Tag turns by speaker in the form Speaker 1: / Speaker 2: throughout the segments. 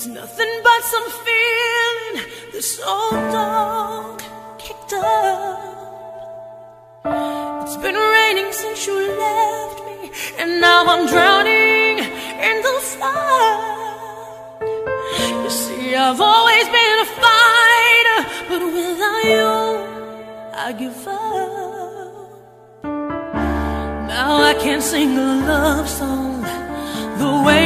Speaker 1: It's nothing but some feeling this old dog kicked up. It's been raining since you left me, and now I'm drowning in the flood. You see, I've always been a fighter, but without you, I give up. Now I can't sing a love song the way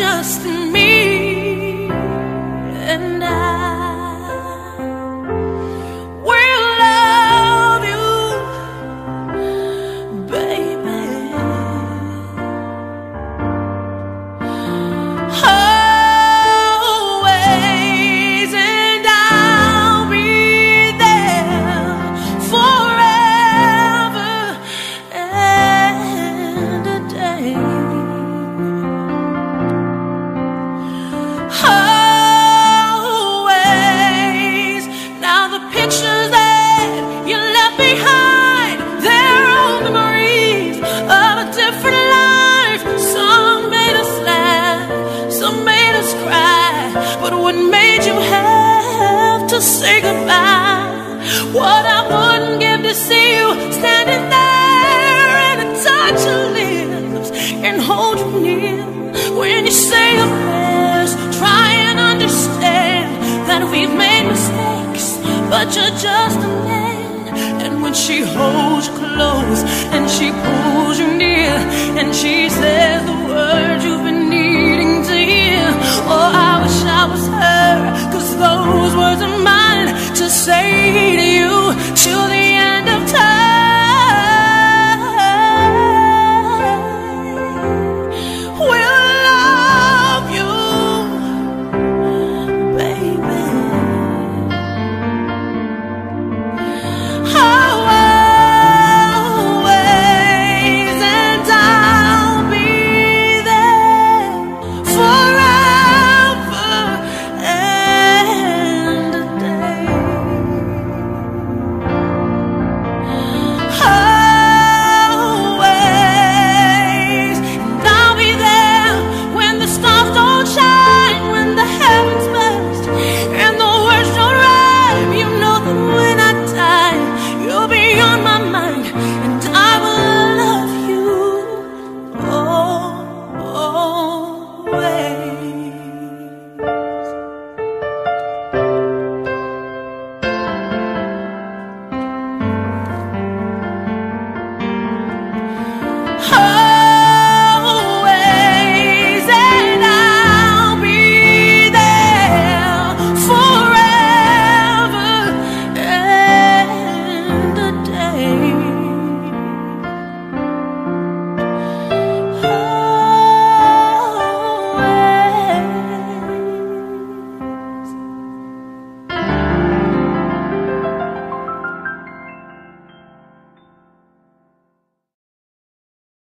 Speaker 1: just me. Just a man. And when she holds close